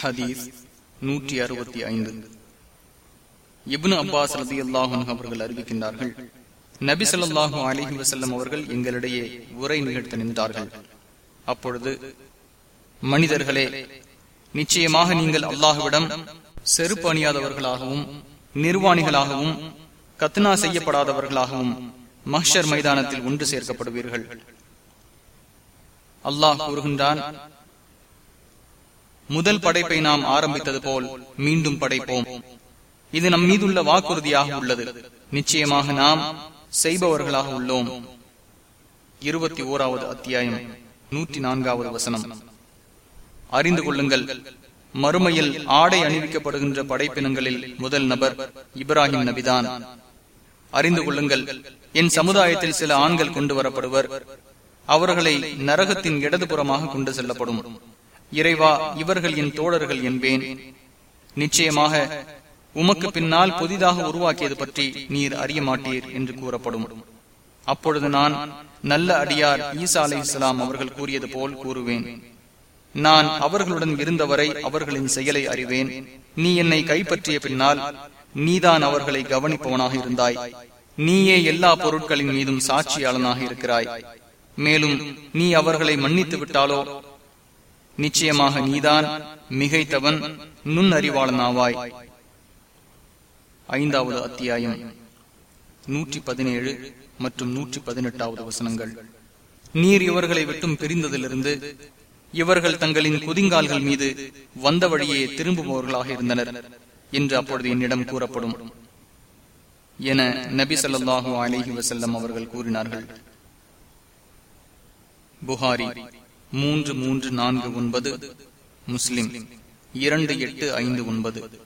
ஹதீஸ் நூற்றி அறுபத்தி ஐந்து. இப்னு அப்பாஸ் ரதி அல்லாஹும் அவர்கள் அறிவிக்கின்றார்கள் நபி சொல்லாஹு அலிஹி வசல்லம் அவர்கள் எங்களிடையே உரை நிகழ்த்த நின்றார்கள். அப்பொழுது மனிதர்களே நிச்சயமாக நீங்கள் அல்லாஹுவிடம் செருப்பு அணியாதவர்களாகவும் நிர்வாணிகளாகவும் கத்னா செய்யப்படாதவர்களாகவும் மஹ்ஷர் மைதானத்தில் ஒன்று சேர்க்கப்படுவீர்கள். அல்லாஹ் கூறுகின்றான் முதல் படைப்பை நாம் ஆரம்பித்தது போல் மீண்டும் படைப்போம். இது நம் மீதுள்ள வாக்குறுதியாக உள்ளது. நிச்சயமாக நாம் செய்பவர்களாக உள்ளோம். இருபத்தி ஓராவது அத்தியாயம் நூற்றி நான்காவது வசனம். அறிந்து கொள்ளுங்கள் மறுமையில் ஆடை அணிவிக்கப்படுகின்ற படைப்பினங்களில் முதல் நபர் இப்ராஹிம் நபிதான். அறிந்து கொள்ளுங்கள் என் சமுதாயத்தில் சில ஆண்கள் கொண்டு வரப்படுவர். அவர்களை நரகத்தின் இடதுபுறமாக கொண்டு செல்லப்படும். இறைவா இவர்கள் என் தோழர்கள் என்பேன். நிச்சயமாக உமக்கு பின்னால் புதிதாக உருவாக்கியது பற்றி நீர் அறிய மாட்டீர் என்று கூறப்படும். அப்பொழுது நான் நல்ல அடியார் ஈசா அலை இஸ்லாம் அவர்கள் கூறியது போல் கூறுவேன். நான் அவர்களுடன் இருந்தவரை அவர்களின் செயலை அறிவேன். நீ என்னை கைப்பற்றிய பின்னால் நீதான் அவர்களை கவனிப்பவனாக இருந்தாய். நீயே எல்லா பொருட்களின் மீதும் சாட்சியாளனாக இருக்கிறாய். மேலும் நீ அவர்களை மன்னித்து விட்டாலோ நிச்சயமாக நீதான் மிகைத்தவன் நுண்ணறிவாளனாவாய். ஐந்தாவது அத்தியாயம். நூற்றி பதினேழு மற்றும் நூற்றி பதினெட்டாவது வசனங்கள். நீர் இவர்களை விட்டும் பிரிந்ததிலிருந்து இவர்கள் தங்களின் குதிங்கால்கள் மீது வந்த வழியே திரும்புபவர்களாக இருந்தனர் என்று அப்பொழுது என்னிடம் கூறப்படும். என நபி சொல்லாஹு அலிஹி வசல்லம் அவர்கள் கூறினார்கள். புகாரி மூன்று மூன்று நான்கு ஒன்பது முஸ்லிம். இரண்டு எட்டு ஐந்து ஒன்பது.